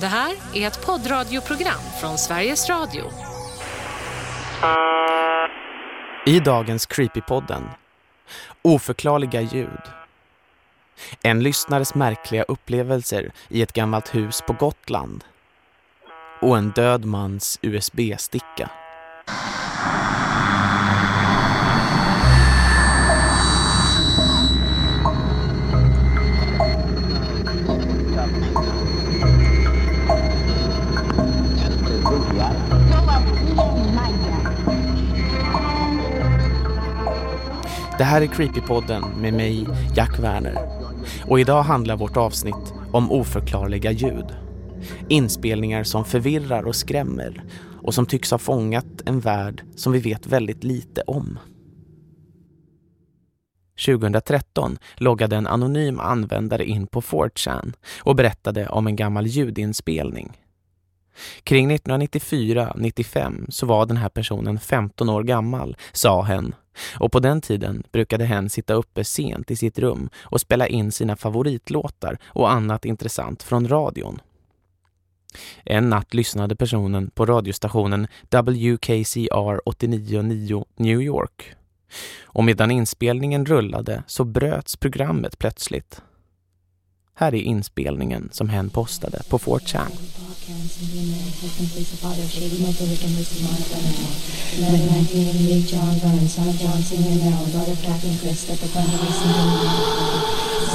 Det här är ett poddradioprogram från Sveriges Radio. I dagens Creepypodden Oförklarliga ljud En lyssnares märkliga upplevelser i ett gammalt hus på Gotland och en död mans USB-sticka. Det här är Creepypodden med mig, Jack Werner. Och idag handlar vårt avsnitt om oförklarliga ljud. Inspelningar som förvirrar och skrämmer och som tycks ha fångat en värld som vi vet väldigt lite om. 2013 loggade en anonym användare in på 4chan och berättade om en gammal ljudinspelning. Kring 1994-95 så var den här personen 15 år gammal, sa hen. Och på den tiden brukade hen sitta uppe sent i sitt rum och spela in sina favoritlåtar och annat intressant från radion. En natt lyssnade personen på radiostationen WKCR 89.9 New York. Och medan inspelningen rullade så bröts programmet plötsligt. Här är inspelningen som hen postade på 4chan.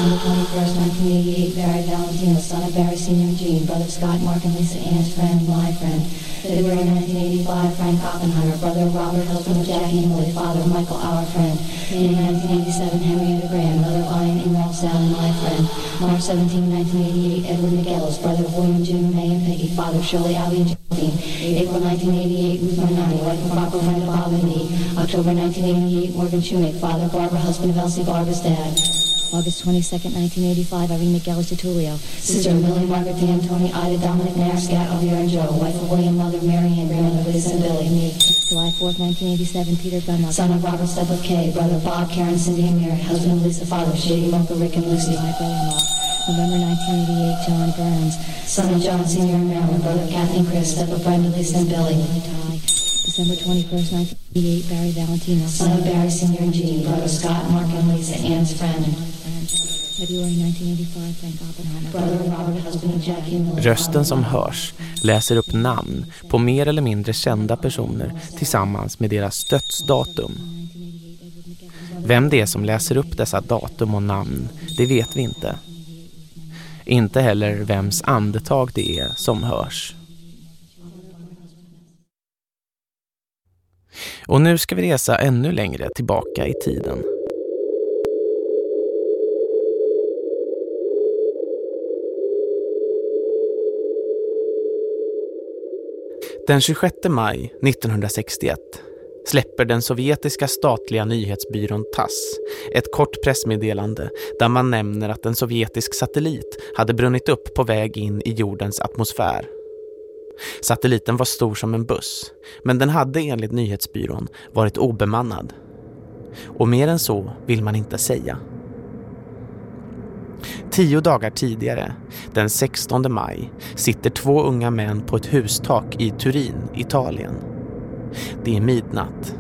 On the 21st, 1988, Barry Valentino, son of Barry Sr. Jean, brother Scott, Mark, and Lisa Ann's friend, my friend. February 1985, Frank Oppenheimer, brother Robert, of Jackie Willie, father Michael, our friend. In 1987, Henrietta Graham, mother Lion, Emerald, Sally, my friend. March 17, 1988, Edward McGellis, brother of William, Jim, May, and Peggy, father Shirley, Allie, and. April 1988, Ruth Manani, wife of friend of Bob and me. October 1988, Morgan Schunick, father Barbara, husband of Elsie, Barbara's dad. August 22nd, 1985, Irene McGellis Tertulio. Sister Millie Margaret Dan, Tony, Ida, Dominic, Nair, Scat, Elvira, and Joe. Wife of William, mother Mary Ann, grandmother Liz and Billy, me. July 4th, 1987, Peter Gunlock. Son of Robert Stedlick Kay, brother Bob, Karen, Cindy, and Mary. Husband of Lisa, father Shady, Mocha, Rick, and Lucy. My brother-in-law. November 1988, John Burns. Son of John Sr. and Marilyn, brother Kathy and Chris, step of Brenda, Lisa, and Billy. December 21st, 1988, Barry Valentino. Son of Barry Sr. and Jean, brother Scott, Mark, and Lisa, Ann's friend. February 1985, Frank Oppenheimer. Brother Robert, husband of Jackie. Rösten som hörs läser upp namn på mer eller mindre kända personer tillsammans med deras dödsdatum. Vem det är som läser upp dessa datum och namn, det vet vi inte. Inte heller vems andetag det är som hörs. Och nu ska vi resa ännu längre tillbaka i tiden. Den 26 maj 1961 släpper den sovjetiska statliga nyhetsbyrån TASS ett kort pressmeddelande där man nämner att en sovjetisk satellit hade brunnit upp på väg in i jordens atmosfär. Satelliten var stor som en buss, men den hade enligt nyhetsbyrån varit obemannad. Och mer än så vill man inte säga. Tio dagar tidigare, den 16 maj, sitter två unga män på ett hustak i Turin, Italien. Det är midnatt.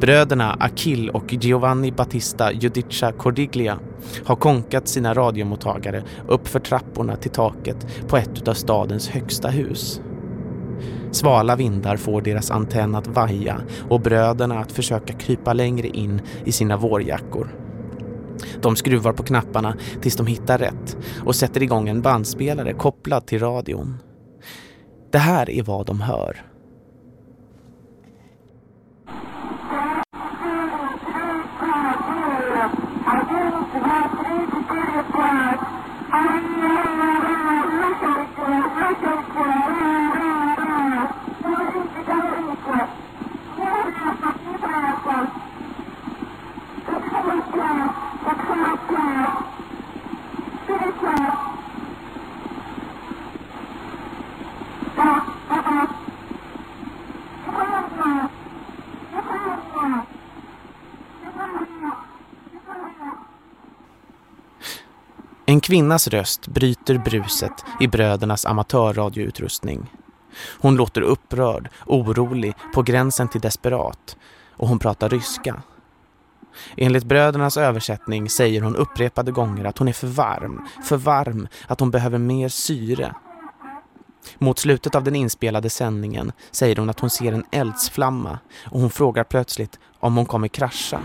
Bröderna Akil och Giovanni Battista Giudicia Cordiglia har konkat sina radiomottagare upp för trapporna till taket på ett av stadens högsta hus. Svala vindar får deras antenn att vaja och bröderna att försöka krypa längre in i sina vårjackor. De skruvar på knapparna tills de hittar rätt och sätter igång en bandspelare kopplad till radion. Det här är vad de hör. En kvinnas röst bryter bruset i brödernas amatörradioutrustning. Hon låter upprörd, orolig, på gränsen till desperat och hon pratar ryska. Enligt brödernas översättning säger hon upprepade gånger att hon är för varm, för varm, att hon behöver mer syre. Mot slutet av den inspelade sändningen säger hon att hon ser en eldsflamma och hon frågar plötsligt om hon kommer krascha.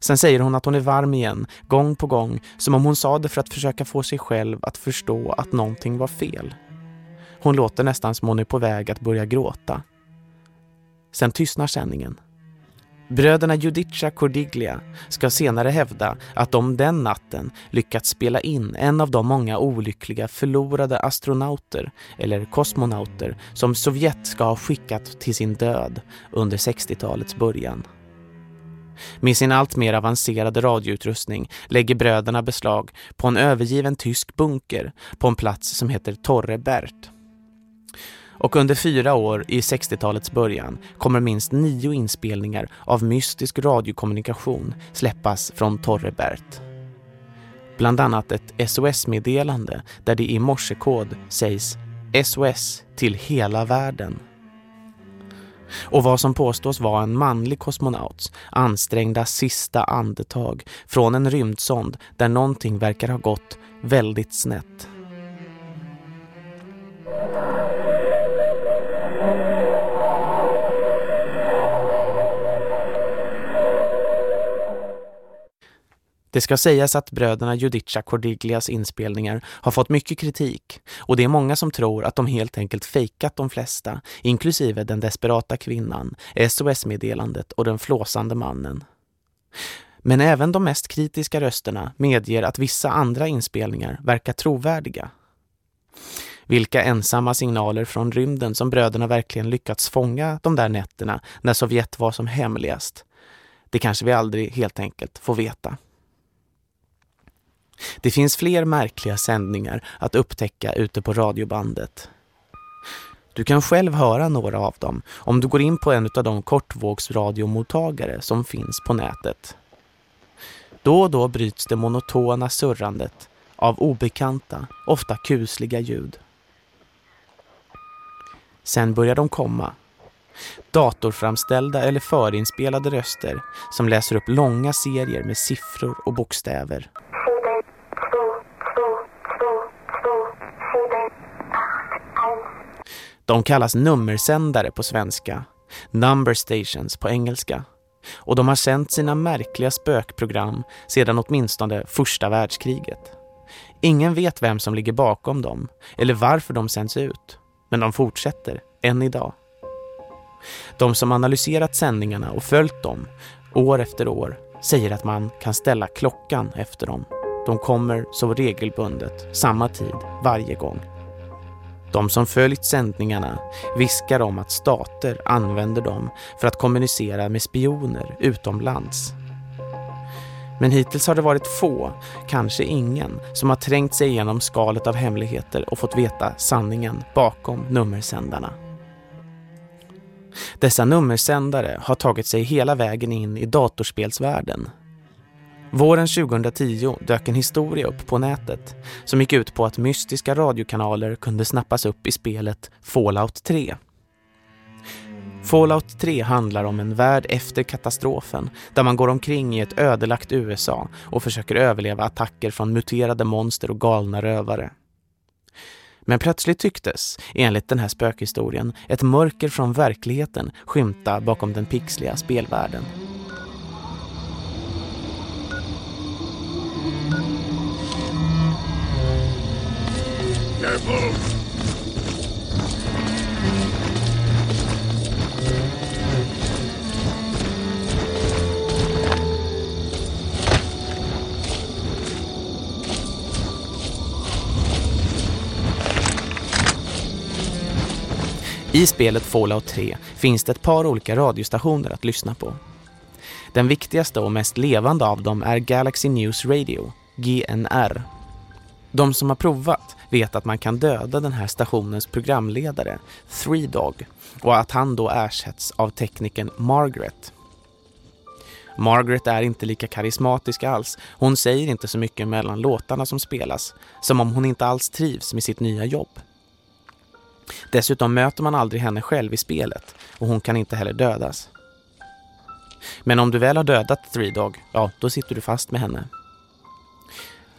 Sen säger hon att hon är varm igen, gång på gång, som om hon sa det för att försöka få sig själv att förstå att någonting var fel. Hon låter nästan som hon är på väg att börja gråta. Sen tystnar sändningen. Bröderna Judica Cordiglia ska senare hävda att de den natten lyckats spela in en av de många olyckliga förlorade astronauter eller kosmonauter som Sovjet ska ha skickat till sin död under 60-talets början. Med sin allt mer avancerade radioutrustning lägger bröderna beslag på en övergiven tysk bunker på en plats som heter Torre Bert. Och under fyra år i 60-talets början kommer minst nio inspelningar av mystisk radiokommunikation släppas från Torre Bert. Bland annat ett SOS-meddelande där det i morsekod sägs SOS till hela världen. Och vad som påstås vara en manlig kosmonauts ansträngda sista andetag från en rymdsond där någonting verkar ha gått väldigt snett. Det ska sägas att bröderna Judica Cordiglias inspelningar har fått mycket kritik och det är många som tror att de helt enkelt fejkat de flesta, inklusive den desperata kvinnan, SOS-meddelandet och den flåsande mannen. Men även de mest kritiska rösterna medger att vissa andra inspelningar verkar trovärdiga. Vilka ensamma signaler från rymden som bröderna verkligen lyckats fånga de där nätterna när Sovjet var som hemligast, det kanske vi aldrig helt enkelt får veta. Det finns fler märkliga sändningar att upptäcka ute på radiobandet. Du kan själv höra några av dem om du går in på en av de kortvågsradiomottagare som finns på nätet. Då och då bryts det monotona surrandet av obekanta, ofta kusliga ljud. Sen börjar de komma. Datorframställda eller förinspelade röster som läser upp långa serier med siffror och bokstäver. De kallas nummersändare på svenska, number stations på engelska. Och de har sänt sina märkliga spökprogram sedan åtminstone första världskriget. Ingen vet vem som ligger bakom dem eller varför de sänds ut. Men de fortsätter än idag. De som analyserat sändningarna och följt dem år efter år säger att man kan ställa klockan efter dem. De kommer så regelbundet, samma tid, varje gång. De som följt sändningarna viskar om att stater använder dem för att kommunicera med spioner utomlands. Men hittills har det varit få, kanske ingen, som har trängt sig igenom skalet av hemligheter och fått veta sanningen bakom nummersändarna. Dessa nummersändare har tagit sig hela vägen in i datorspelsvärlden Våren 2010 dök en historia upp på nätet som gick ut på att mystiska radiokanaler kunde snappas upp i spelet Fallout 3. Fallout 3 handlar om en värld efter katastrofen där man går omkring i ett ödelagt USA och försöker överleva attacker från muterade monster och galna rövare. Men plötsligt tycktes, enligt den här spökhistorien, ett mörker från verkligheten skymta bakom den pixliga spelvärlden. Careful! I spelet Fallout 3 finns det ett par olika radiostationer att lyssna på. Den viktigaste och mest levande av dem är Galaxy News Radio, GNR, de som har provat vet att man kan döda den här stationens programledare, Three Dog, och att han då ersätts av tekniken Margaret. Margaret är inte lika karismatisk alls. Hon säger inte så mycket mellan låtarna som spelas, som om hon inte alls trivs med sitt nya jobb. Dessutom möter man aldrig henne själv i spelet och hon kan inte heller dödas. Men om du väl har dödat Three Dog, ja, då sitter du fast med henne.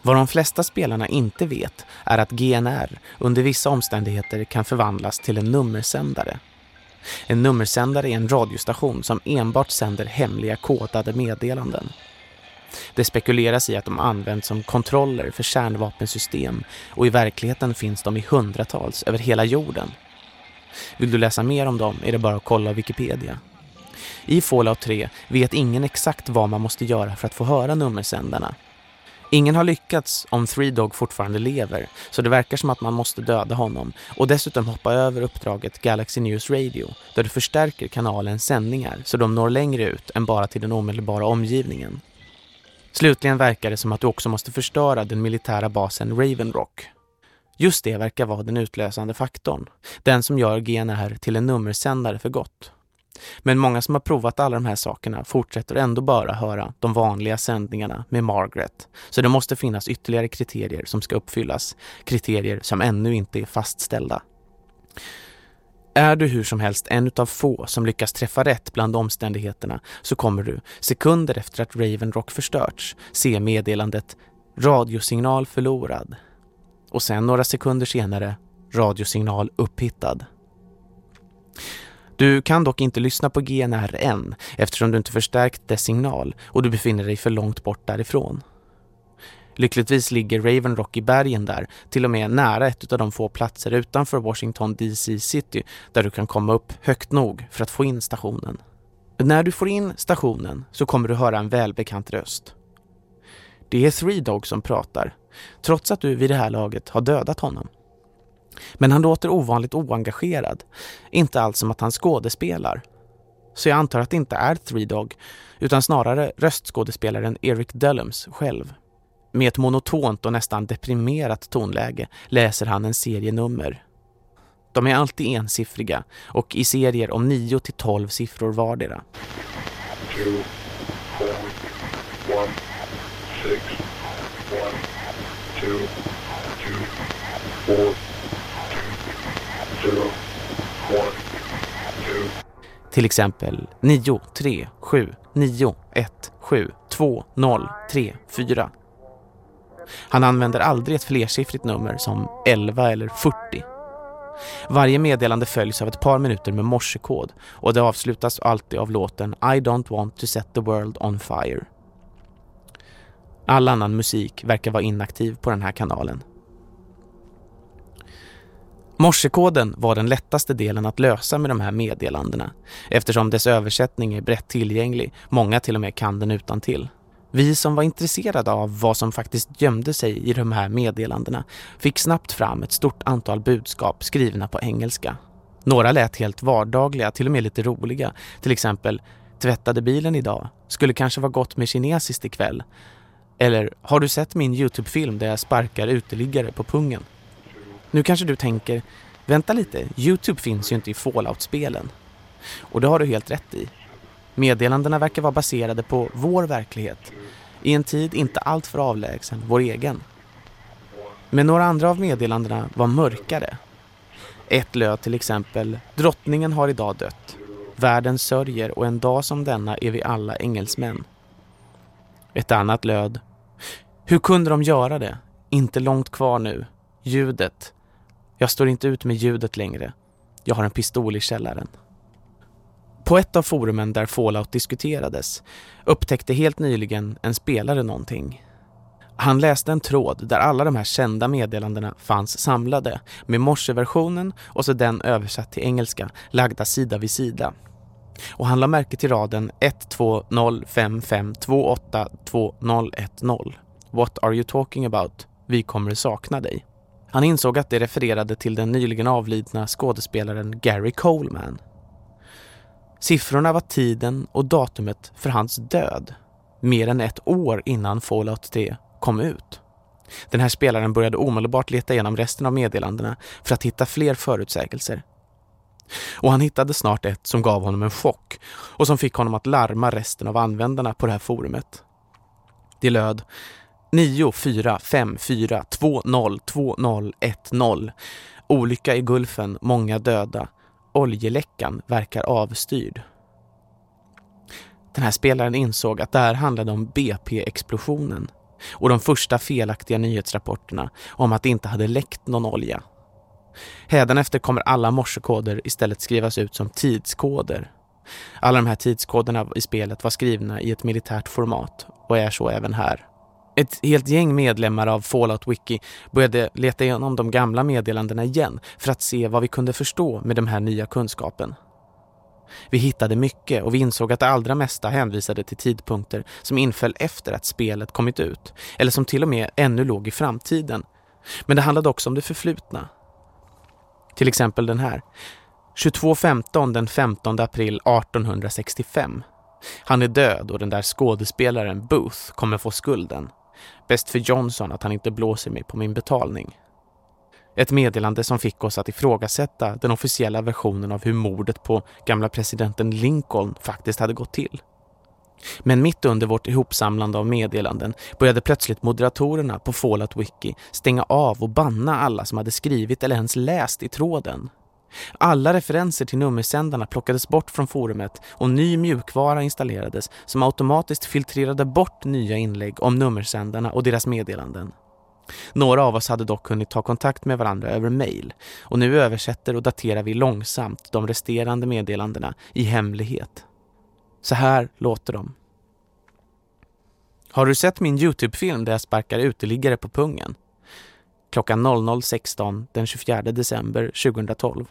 Vad de flesta spelarna inte vet är att GNR under vissa omständigheter kan förvandlas till en nummersändare. En nummersändare är en radiostation som enbart sänder hemliga kodade meddelanden. Det spekuleras i att de används som kontroller för kärnvapensystem och i verkligheten finns de i hundratals över hela jorden. Vill du läsa mer om dem är det bara att kolla Wikipedia. I Fallout 3 vet ingen exakt vad man måste göra för att få höra nummersändarna. Ingen har lyckats om Three Dog fortfarande lever, så det verkar som att man måste döda honom och dessutom hoppa över uppdraget Galaxy News Radio där du förstärker kanalens sändningar så de når längre ut än bara till den omedelbara omgivningen. Slutligen verkar det som att du också måste förstöra den militära basen Raven Rock. Just det verkar vara den utlösande faktorn, den som gör GNR till en nummersändare för gott. Men många som har provat alla de här sakerna fortsätter ändå bara höra de vanliga sändningarna med Margaret. Så det måste finnas ytterligare kriterier som ska uppfyllas. Kriterier som ännu inte är fastställda. Är du hur som helst en av få som lyckas träffa rätt bland omständigheterna så kommer du, sekunder efter att Raven Rock förstörts, se meddelandet radiosignal förlorad. Och sen några sekunder senare radiosignal upphittad. Du kan dock inte lyssna på GNR än eftersom du inte förstärkt dess signal och du befinner dig för långt bort därifrån. Lyckligtvis ligger Raven Rock i bergen där, till och med nära ett av de få platser utanför Washington DC City där du kan komma upp högt nog för att få in stationen. När du får in stationen så kommer du höra en välbekant röst. Det är Three Dog som pratar, trots att du vid det här laget har dödat honom. Men han låter ovanligt oengagerad, inte alls som att han skådespelar. Så jag antar att det inte är Three Dog, utan snarare röstskådespelaren Eric Dellums själv. Med ett monotont och nästan deprimerat tonläge läser han en serie nummer. De är alltid ensiffriga och i serier om 9 till 12 siffror vardera. Two, four, one, six, one, two, two, four, two, zero, one, two. Till exempel 9, 3, 7, 9, 1, 7, 2, 0, 3, 4 han använder aldrig ett flersiffrigt nummer som 11 eller 40. Varje meddelande följs av ett par minuter med morsekod och det avslutas alltid av låten I don't want to set the world on fire. All annan musik verkar vara inaktiv på den här kanalen. Morsekoden var den lättaste delen att lösa med de här meddelandena eftersom dess översättning är brett tillgänglig, många till och med kan den utan till. Vi som var intresserade av vad som faktiskt gömde sig i de här meddelandena fick snabbt fram ett stort antal budskap skrivna på engelska. Några lät helt vardagliga, till och med lite roliga. Till exempel, tvättade bilen idag? Skulle kanske vara gott med kinesiskt ikväll. Eller, har du sett min Youtube-film där jag sparkar uteliggare på pungen? Nu kanske du tänker, vänta lite, Youtube finns ju inte i Fallout-spelen. Och det har du helt rätt i. Meddelandena verkar vara baserade på vår verklighet, i en tid inte allt för avlägsen vår egen. Men några andra av meddelandena var mörkare. Ett löd till exempel, drottningen har idag dött. Världen sörjer och en dag som denna är vi alla engelsmän. Ett annat löd, hur kunde de göra det? Inte långt kvar nu. Ljudet. Jag står inte ut med ljudet längre. Jag har en pistol i källaren. På ett av forumen där Fallout diskuterades upptäckte helt nyligen en spelare någonting. Han läste en tråd där alla de här kända meddelandena fanns samlade med morseversionen och så den översatt till engelska lagda sida vid sida. Och han la märke till raden 12055282010. What are you talking about? Vi kommer sakna dig. Han insåg att det refererade till den nyligen avlidna skådespelaren Gary Coleman Siffrorna var tiden och datumet för hans död, mer än ett år innan Fallout 3 kom ut. Den här spelaren började omedelbart leta igenom resten av meddelandena för att hitta fler förutsägelser. Och han hittade snart ett som gav honom en chock och som fick honom att larma resten av användarna på det här forumet. Det löd 9454202010. Olycka i Gulfen, många döda. Oljeläckan verkar avstyrd. Den här spelaren insåg att det här handlade om BP-explosionen och de första felaktiga nyhetsrapporterna om att det inte hade läckt någon olja. Hädanefter kommer alla morsekoder istället skrivas ut som tidskoder. Alla de här tidskoderna i spelet var skrivna i ett militärt format och är så även här. Ett helt gäng medlemmar av Fallout Wiki började leta igenom de gamla meddelandena igen för att se vad vi kunde förstå med den här nya kunskapen. Vi hittade mycket och vi insåg att det allra mesta hänvisade till tidpunkter som inföll efter att spelet kommit ut eller som till och med ännu låg i framtiden. Men det handlade också om det förflutna. Till exempel den här. 22.15 den 15 april 1865. Han är död och den där skådespelaren Booth kommer få skulden. Bäst för Johnson att han inte blåser mig på min betalning. Ett meddelande som fick oss att ifrågasätta den officiella versionen av hur mordet på gamla presidenten Lincoln faktiskt hade gått till. Men mitt under vårt ihopsamlande av meddelanden började plötsligt moderatorerna på Fallout Wiki stänga av och banna alla som hade skrivit eller ens läst i tråden. Alla referenser till nummersändarna plockades bort från forumet och ny mjukvara installerades som automatiskt filtrerade bort nya inlägg om nummersändarna och deras meddelanden. Några av oss hade dock hunnit ta kontakt med varandra över mail och nu översätter och daterar vi långsamt de resterande meddelandena i hemlighet. Så här låter de. Har du sett min Youtube-film där jag sparkar uteliggare på pungen? Klockan 00.16 den 24 december 2012.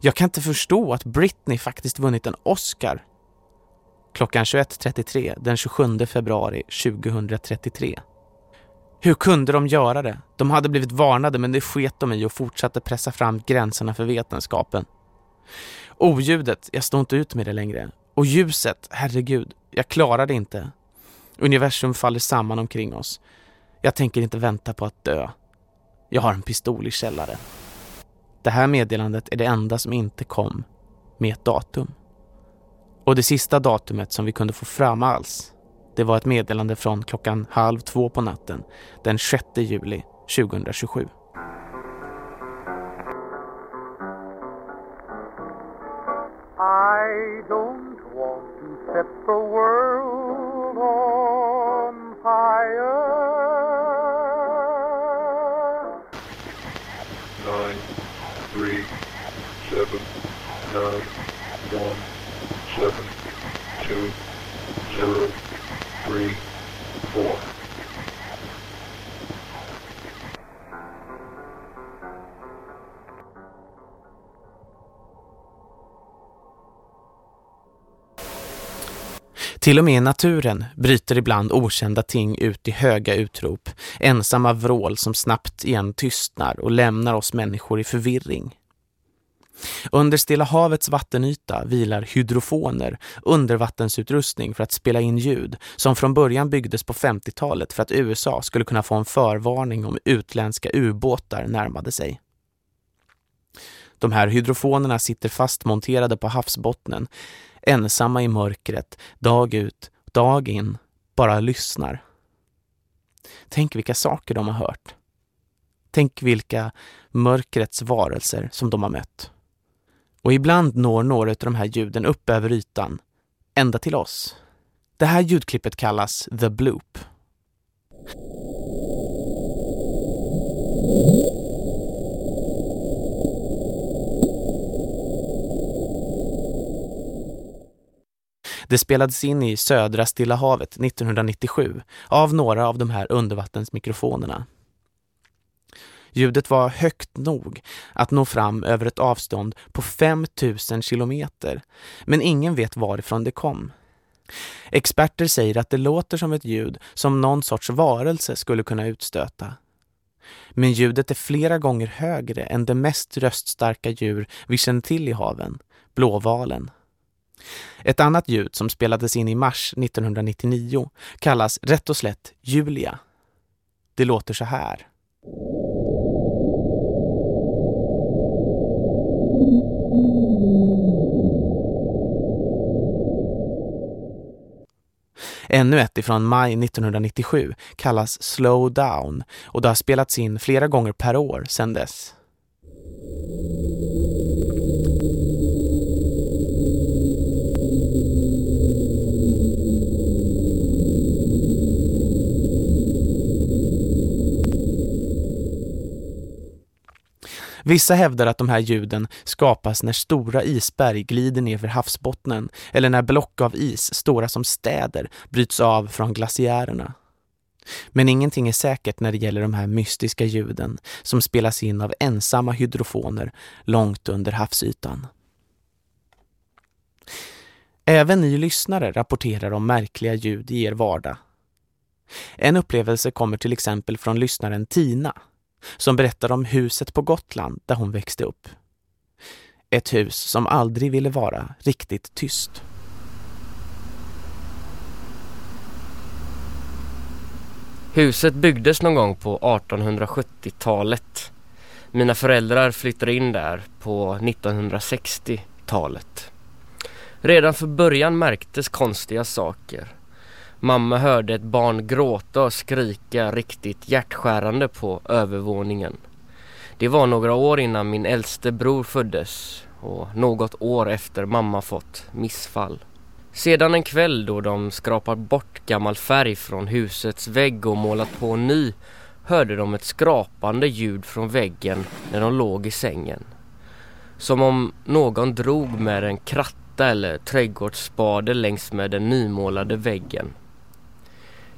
Jag kan inte förstå att Britney faktiskt vunnit en Oscar. Klockan 21.33 den 27 februari 2033. Hur kunde de göra det? De hade blivit varnade men det sket de i och fortsatte pressa fram gränserna för vetenskapen. Oljudet, jag står inte ut med det längre. Och ljuset, herregud, jag klarar det inte. Universum faller samman omkring oss. Jag tänker inte vänta på att dö. Jag har en pistol i källaren. Det här meddelandet är det enda som inte kom med ett datum. Och det sista datumet som vi kunde få fram alls, det var ett meddelande från klockan halv två på natten den 6 juli 2027. I don't want to set the nine, one, seven, two, zero, three, four. Till och med i naturen bryter ibland okända ting ut i höga utrop, ensamma vrål som snabbt igen tystnar och lämnar oss människor i förvirring. Under Stilla havets vattenyta vilar hydrofoner, undervattensutrustning för att spela in ljud som från början byggdes på 50-talet för att USA skulle kunna få en förvarning om utländska ubåtar närmade sig. De här hydrofonerna sitter fastmonterade på havsbottnen, ensamma i mörkret, dag ut, dag in, bara lyssnar. Tänk vilka saker de har hört. Tänk vilka mörkrets varelser som de har mött. Och ibland når några av de här ljuden upp över ytan, ända till oss. Det här ljudklippet kallas The Bloop. Det spelades in i södra Stilla havet 1997 av några av de här undervattensmikrofonerna. Ljudet var högt nog att nå fram över ett avstånd på 5000 kilometer, men ingen vet varifrån det kom. Experter säger att det låter som ett ljud som någon sorts varelse skulle kunna utstöta. Men ljudet är flera gånger högre än det mest röststarka djur vi känner till i haven, blåvalen. Ett annat ljud som spelades in i mars 1999 kallas rätt och slätt Julia. Det låter så här. Ännu ett ifrån maj 1997 kallas Slow Down och det har spelats in flera gånger per år sedan dess. Vissa hävdar att de här ljuden skapas när stora isberg glider ner för havsbottnen eller när block av is, stora som städer, bryts av från glaciärerna. Men ingenting är säkert när det gäller de här mystiska ljuden som spelas in av ensamma hydrofoner långt under havsytan. Även ni lyssnare rapporterar om märkliga ljud i er vardag. En upplevelse kommer till exempel från lyssnaren Tina som berättar om huset på Gotland där hon växte upp. Ett hus som aldrig ville vara riktigt tyst. Huset byggdes någon gång på 1870-talet. Mina föräldrar flyttade in där på 1960-talet. Redan för början märktes konstiga saker. Mamma hörde ett barn gråta och skrika riktigt hjärtskärande på övervåningen. Det var några år innan min äldste bror föddes och något år efter mamma fått missfall. Sedan en kväll då de skrapat bort gammal färg från husets vägg och målat på ny hörde de ett skrapande ljud från väggen när de låg i sängen. Som om någon drog med en kratta eller trädgårdsspade längs med den nymålade väggen.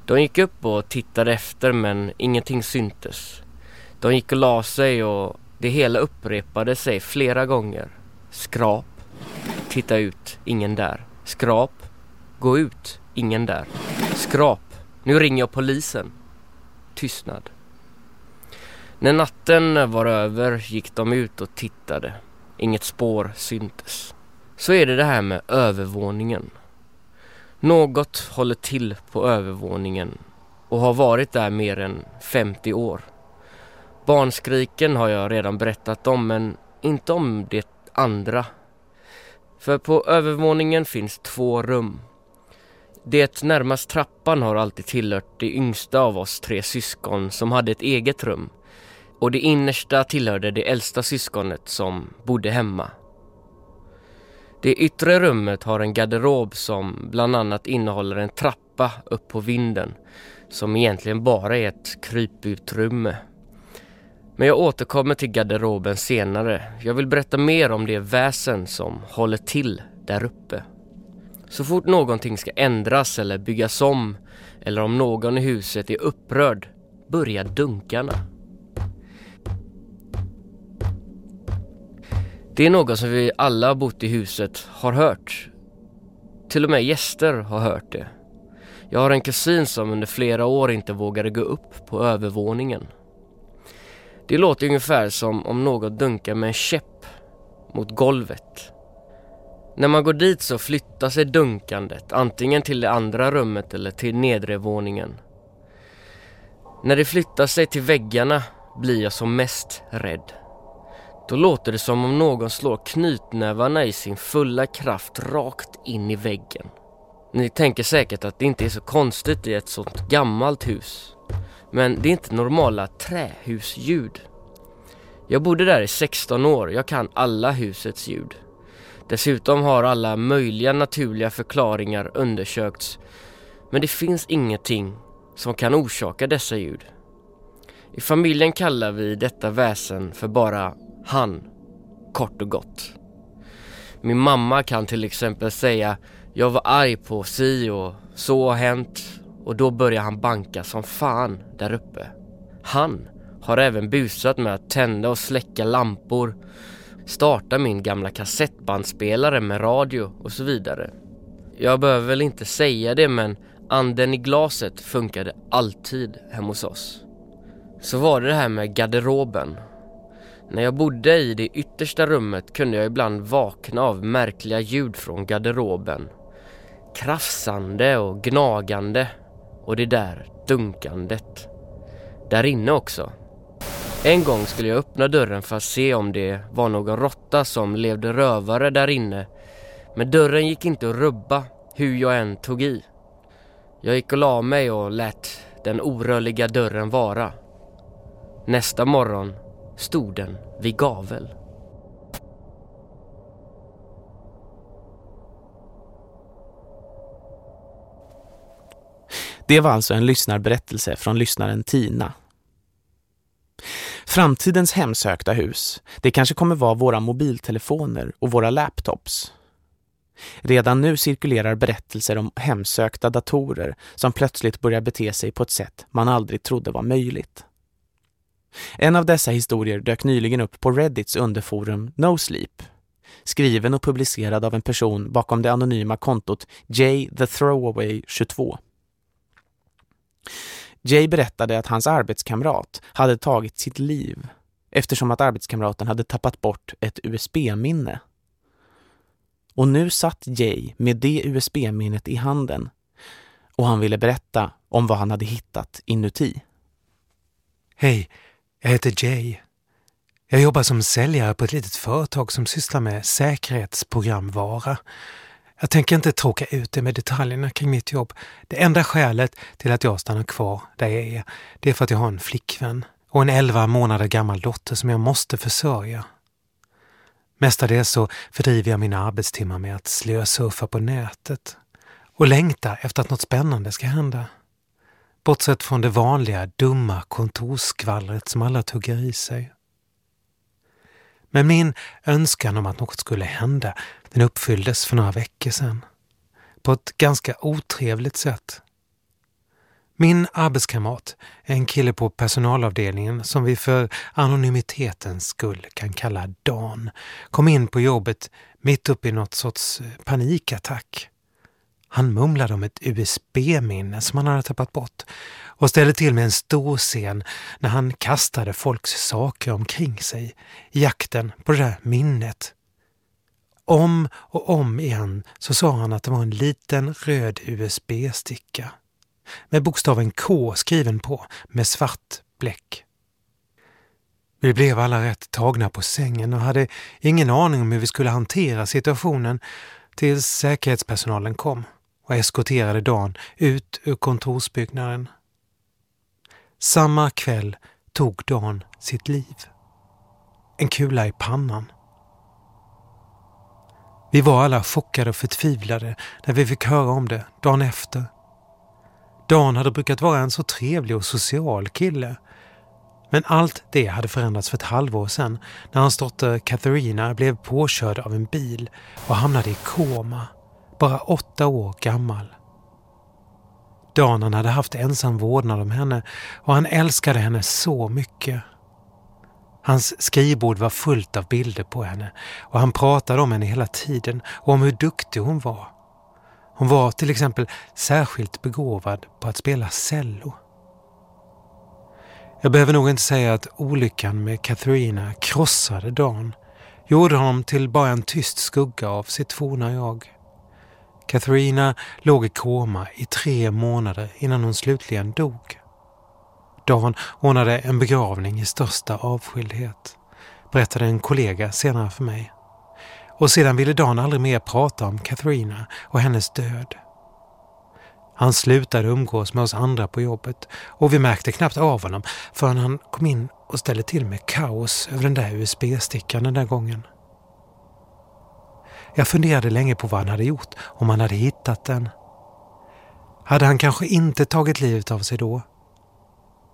De gick upp och tittade efter men ingenting syntes. De gick och la sig och det hela upprepade sig flera gånger. Skrap. Titta ut. Ingen där. Skrap. Gå ut. Ingen där. Skrap. Nu ringer jag polisen. Tystnad. När natten var över gick de ut och tittade. Inget spår syntes. Så är det det här med övervåningen. Något håller till på övervåningen och har varit där mer än 50 år. Barnskriken har jag redan berättat om men inte om det andra. För på övervåningen finns två rum. Det närmast trappan har alltid tillhört det yngsta av oss tre syskon som hade ett eget rum. Och det innersta tillhörde det äldsta syskonet som bodde hemma. Det yttre rummet har en garderob som bland annat innehåller en trappa upp på vinden som egentligen bara är ett kryputrymme. Men jag återkommer till garderoben senare. Jag vill berätta mer om det väsen som håller till där uppe. Så fort någonting ska ändras eller byggas om eller om någon i huset är upprörd börjar dunkarna. Det är något som vi alla bott i huset har hört. Till och med gäster har hört det. Jag har en kusin som under flera år inte vågade gå upp på övervåningen. Det låter ungefär som om något dunkar med en käpp mot golvet. När man går dit så flyttar sig dunkandet antingen till det andra rummet eller till nedre våningen. När det flyttar sig till väggarna blir jag som mest rädd. Då låter det som om någon slår knytnävarna i sin fulla kraft rakt in i väggen. Ni tänker säkert att det inte är så konstigt i ett sånt gammalt hus. Men det är inte normala trähusljud. Jag bodde där i 16 år, jag kan alla husets ljud. Dessutom har alla möjliga naturliga förklaringar undersökts. Men det finns ingenting som kan orsaka dessa ljud. I familjen kallar vi detta väsen för bara han, kort och gott. Min mamma kan till exempel säga jag var arg på si och så har hänt och då börjar han banka som fan där uppe. Han har även busat med att tända och släcka lampor, starta min gamla kassettbandspelare med radio och så vidare. Jag behöver väl inte säga det men anden i glaset funkade alltid hemma hos oss. Så var det det här med garderoben när jag bodde i det yttersta rummet kunde jag ibland vakna av märkliga ljud från garderoben. Krafsande och gnagande och det där dunkandet. där inne också. En gång skulle jag öppna dörren för att se om det var någon råtta som levde rövare där inne. Men dörren gick inte att rubba hur jag än tog i. Jag gick och la mig och lät den orörliga dörren vara. Nästa morgon stod den vid gavel. Det var alltså en lyssnarberättelse från lyssnaren Tina. Framtidens hemsökta hus, det kanske kommer vara våra mobiltelefoner och våra laptops. Redan nu cirkulerar berättelser om hemsökta datorer som plötsligt börjar bete sig på ett sätt man aldrig trodde var möjligt. En av dessa historier dök nyligen upp på Reddits underforum No Sleep, skriven och publicerad av en person bakom det anonyma kontot J the Throwaway 22. Jay berättade att hans arbetskamrat hade tagit sitt liv eftersom att arbetskamraten hade tappat bort ett USB-minne. Och nu satt Jay med det USB-minnet i handen och han ville berätta om vad han hade hittat inuti. Hej, jag heter Jay. Jag jobbar som säljare på ett litet företag som sysslar med säkerhetsprogramvara. Jag tänker inte tråka ut det med detaljerna kring mitt jobb. Det enda skälet till att jag stannar kvar där jag är, det är för att jag har en flickvän och en 11 månader gammal dotter som jag måste försörja. Mestadels så fördriver jag mina arbetstimmar med att slösurfa på nätet och längta efter att något spännande ska hända. Bortsett från det vanliga, dumma kontorsskvallret som alla tuggar i sig. Men min önskan om att något skulle hända, den uppfylldes för några veckor sedan. På ett ganska otrevligt sätt. Min arbetskamrat, en kille på personalavdelningen som vi för anonymitetens skull kan kalla Dan, kom in på jobbet mitt uppe i något sorts panikattack. Han mumlade om ett USB-minne som han hade tappat bort och ställde till med en stor scen när han kastade folks saker omkring sig i jakten på det där minnet. Om och om igen så sa han att det var en liten röd USB-sticka med bokstaven K skriven på med svart bläck. Vi blev alla rätt tagna på sängen och hade ingen aning om hur vi skulle hantera situationen tills säkerhetspersonalen kom och eskorterade Dan ut ur kontorsbyggnaden. Samma kväll tog Dan sitt liv. En kula i pannan. Vi var alla chockade och förtvivlade när vi fick höra om det dagen efter. Dan hade brukat vara en så trevlig och social kille. Men allt det hade förändrats för ett halvår sedan när hans dotter Katharina blev påkörd av en bil och hamnade i koma, bara åtta år gammal. Dan hade haft ensam vårdnad om henne och han älskade henne så mycket. Hans skrivbord var fullt av bilder på henne och han pratade om henne hela tiden och om hur duktig hon var. Hon var till exempel särskilt begåvad på att spela cello. Jag behöver nog inte säga att olyckan med Katharina krossade Dan, gjorde honom till bara en tyst skugga av sitt forna jag. Katharina låg i koma i tre månader innan hon slutligen dog. Dan ordnade en begravning i största avskildhet, berättade en kollega senare för mig. Och sedan ville Dan aldrig mer prata om Katharina och hennes död. Han slutade umgås med oss andra på jobbet och vi märkte knappt av honom förrän han kom in och ställde till med kaos över den där USB-stickan den där gången. Jag funderade länge på vad han hade gjort om han hade hittat den. Hade han kanske inte tagit livet av sig då?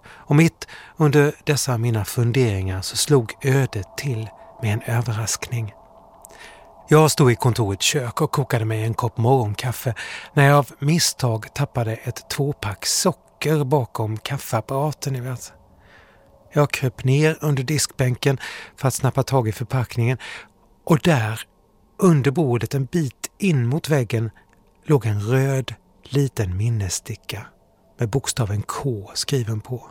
Och mitt under dessa mina funderingar så slog ödet till med en överraskning. Jag stod i kontorets kök och kokade mig en kopp morgonkaffe när jag av misstag tappade ett tvåpack socker bakom kaffeapparaten, ni vet. Jag kröp ner under diskbänken för att snappa tag i förpackningen och där, under bordet en bit in mot väggen, låg en röd liten minnessticka med bokstaven K skriven på.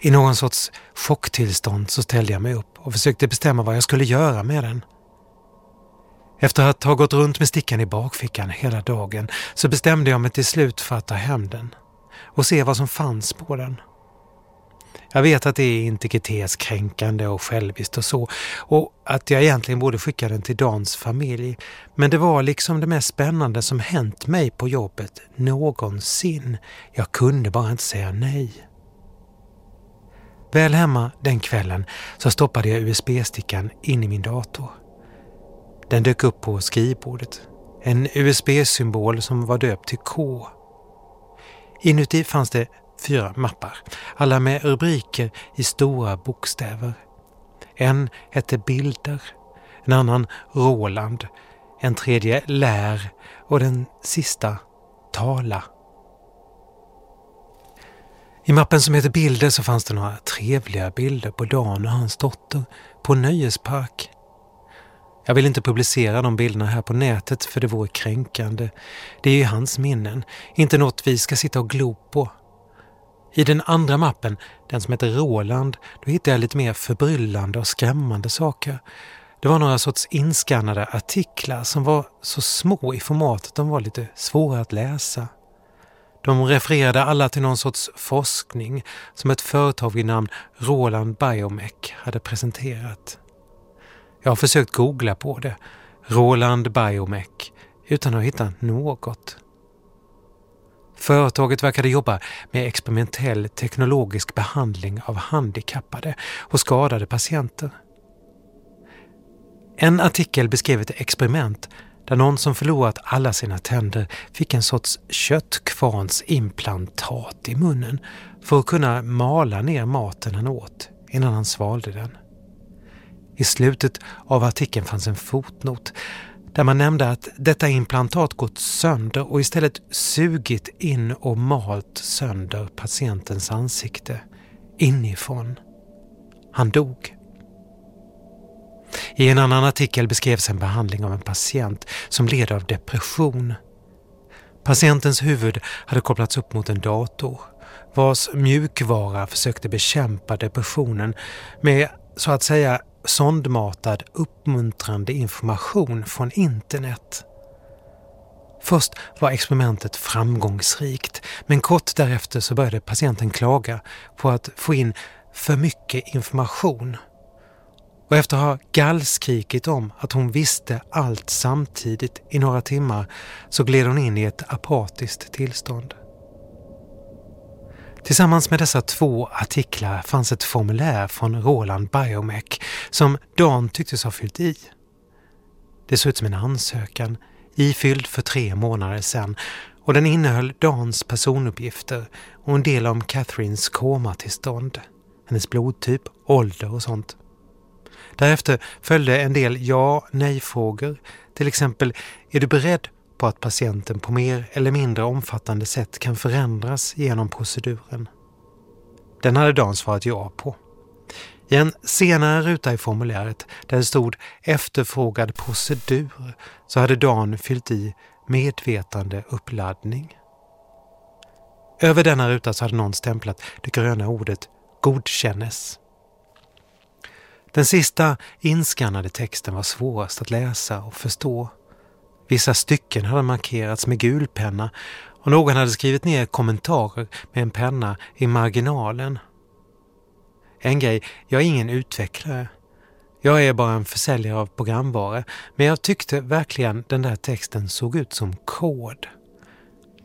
I någon sorts chocktillstånd så ställde jag mig upp och försökte bestämma vad jag skulle göra med den. Efter att ha gått runt med stickan i bakfickan hela dagen så bestämde jag mig till slut för att ta hem den och se vad som fanns på den. Jag vet att det är integritetskränkande och själviskt och så och att jag egentligen borde skicka den till Dans familj. Men det var liksom det mest spännande som hänt mig på jobbet någonsin. Jag kunde bara inte säga nej. Väl hemma den kvällen så stoppade jag USB-stickan in i min dator. Den dök upp på skrivbordet. En USB-symbol som var döpt till K. Inuti fanns det fyra mappar, alla med rubriker i stora bokstäver. En hette Bilder, en annan Roland, en tredje Lär och den sista Tala. I mappen som heter Bilder så fanns det några trevliga bilder på Dan och hans dotter på nöjespark. Jag vill inte publicera de bilderna här på nätet för det vore kränkande. Det är ju hans minnen, inte något vi ska sitta och glo på. I den andra mappen, den som heter Roland, då hittade jag lite mer förbryllande och skrämmande saker. Det var några sorts inskannade artiklar som var så små i formatet de var lite svåra att läsa. De refererade alla till någon sorts forskning som ett företag vid namn Roland Biomech hade presenterat. Jag har försökt googla på det, Roland Biomech, utan att hitta något. Företaget verkade jobba med experimentell teknologisk behandling av handikappade och skadade patienter. En artikel beskrev ett experiment där någon som förlorat alla sina tänder fick en sorts köttkvarnsimplantat i munnen för att kunna mala ner maten han åt innan han svalde den. I slutet av artikeln fanns en fotnot där man nämnde att detta implantat gått sönder och istället sugit in och malt sönder patientens ansikte inifrån. Han dog. I en annan artikel beskrevs en behandling av en patient som led av depression. Patientens huvud hade kopplats upp mot en dator vars mjukvara försökte bekämpa depressionen med så att säga sondmatad uppmuntrande information från internet. Först var experimentet framgångsrikt men kort därefter så började patienten klaga på att få in för mycket information. Och efter att ha gallskrikit om att hon visste allt samtidigt i några timmar så gled hon in i ett apatiskt tillstånd. Tillsammans med dessa två artiklar fanns ett formulär från Roland Biomech som Dan tycktes ha fyllt i. Det såg ut som en ansökan, ifylld för tre månader sedan och den innehöll Dans personuppgifter och en del om Catherines komatillstånd, hennes blodtyp, ålder och sånt. Därefter följde en del ja-nej-frågor, till exempel är du beredd på att patienten på mer eller mindre omfattande sätt kan förändras genom proceduren. Den hade Dan svarat ja på. I en senare ruta i formuläret där det stod efterfrågad procedur så hade Dan fyllt i medvetande uppladdning. Över denna ruta så hade någon stämplat det gröna ordet godkännes. Den sista inskannade texten var svårast att läsa och förstå. Vissa stycken hade markerats med gulpenna och någon hade skrivit ner kommentarer med en penna i marginalen. En grej, jag är ingen utvecklare. Jag är bara en försäljare av programvara, men jag tyckte verkligen den där texten såg ut som kod.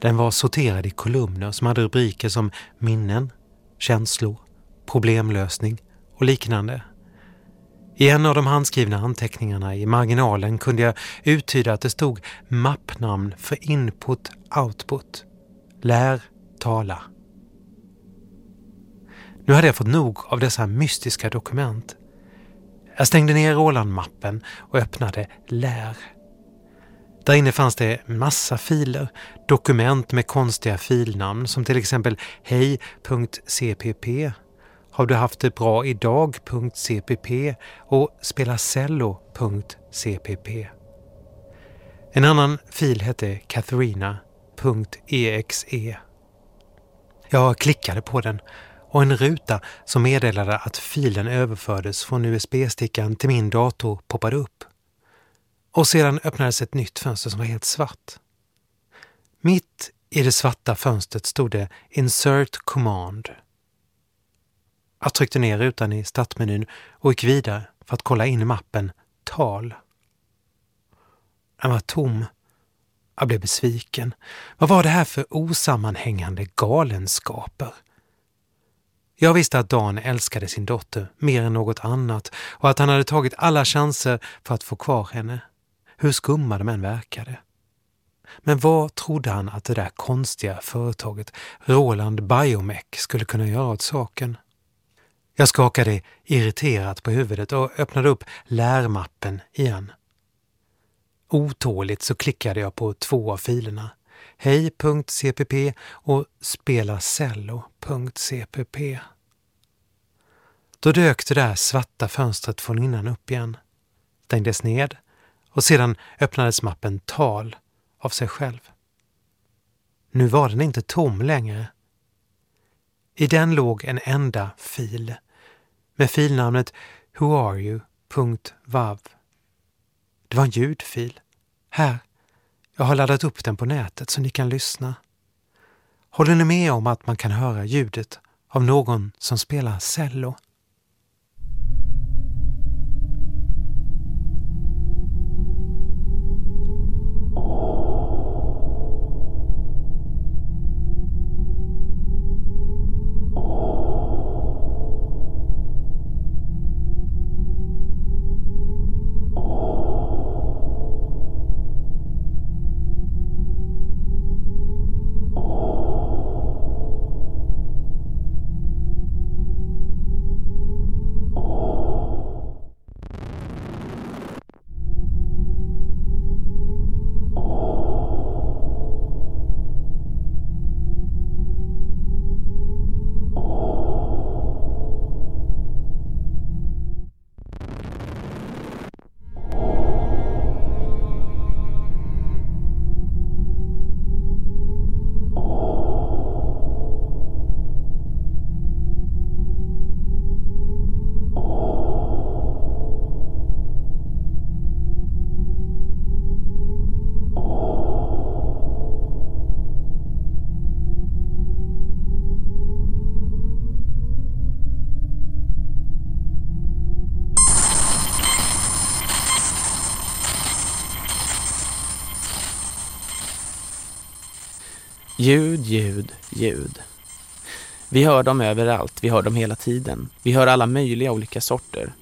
Den var sorterad i kolumner som hade rubriker som minnen, känslor, problemlösning och liknande. I en av de handskrivna anteckningarna i marginalen kunde jag uttyda att det stod mappnamn för input, output. Lär, tala. Nu hade jag fått nog av dessa mystiska dokument. Jag stängde ner Roland-mappen och öppnade Lär. Där inne fanns det massa filer, dokument med konstiga filnamn som till exempel hej.cpp har du haft det bra idag.cpp och spela cello.cpp. En annan fil hette Katharina.exe. Jag klickade på den och en ruta som meddelade att filen överfördes från USB-stickan till min dator poppade upp. Och sedan öppnades ett nytt fönster som var helt svart. Mitt i det svarta fönstret stod det Insert Command jag tryckte ner rutan i startmenyn och gick vidare för att kolla in i mappen Tal. Den var tom. Jag blev besviken. Vad var det här för osammanhängande galenskaper? Jag visste att Dan älskade sin dotter mer än något annat och att han hade tagit alla chanser för att få kvar henne. Hur skumma de än verkade. Men vad trodde han att det där konstiga företaget Roland Biomech skulle kunna göra åt saken? Jag skakade irriterat på huvudet och öppnade upp lärmappen igen. Otåligt så klickade jag på två av filerna. Hej.cpp och spelacello.cpp. Då dök det där svarta fönstret från innan upp igen, stängdes ned och sedan öppnades mappen Tal av sig själv. Nu var den inte tom längre. I den låg en enda fil med filnamnet whoareyou.vav. Det var en ljudfil. Här, jag har laddat upp den på nätet så ni kan lyssna. Håller ni med om att man kan höra ljudet av någon som spelar cello? Ljud, ljud, ljud. Vi hör dem överallt, vi hör dem hela tiden. Vi hör alla möjliga olika sorter.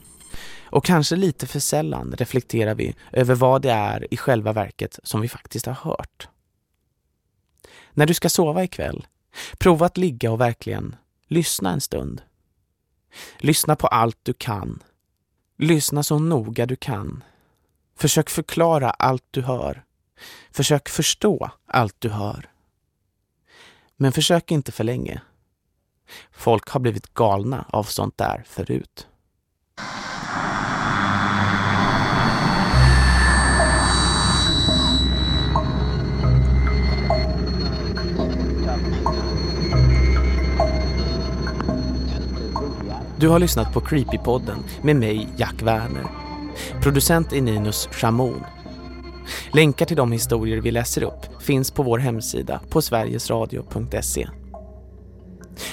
Och kanske lite för sällan reflekterar vi över vad det är i själva verket som vi faktiskt har hört. När du ska sova ikväll, prova att ligga och verkligen lyssna en stund. Lyssna på allt du kan. Lyssna så noga du kan. Försök förklara allt du hör. Försök förstå allt du hör. Men försök inte för länge. Folk har blivit galna av sånt där förut. Du har lyssnat på Creepypodden med mig, Jack Werner. Producent är Ninus Chamon. Länkar till de historier vi läser upp finns på vår hemsida på sverigesradio.se.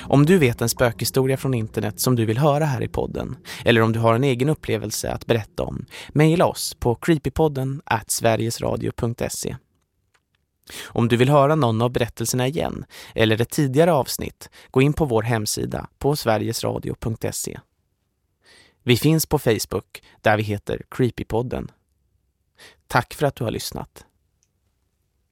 Om du vet en spökhistoria från internet som du vill höra här i podden eller om du har en egen upplevelse att berätta om, mejla oss på creepypodden at sverigesradio.se. Om du vill höra någon av berättelserna igen eller ett tidigare avsnitt, gå in på vår hemsida på sverigesradio.se. Vi finns på Facebook där vi heter Creepypodden. Tack för att du har lyssnat.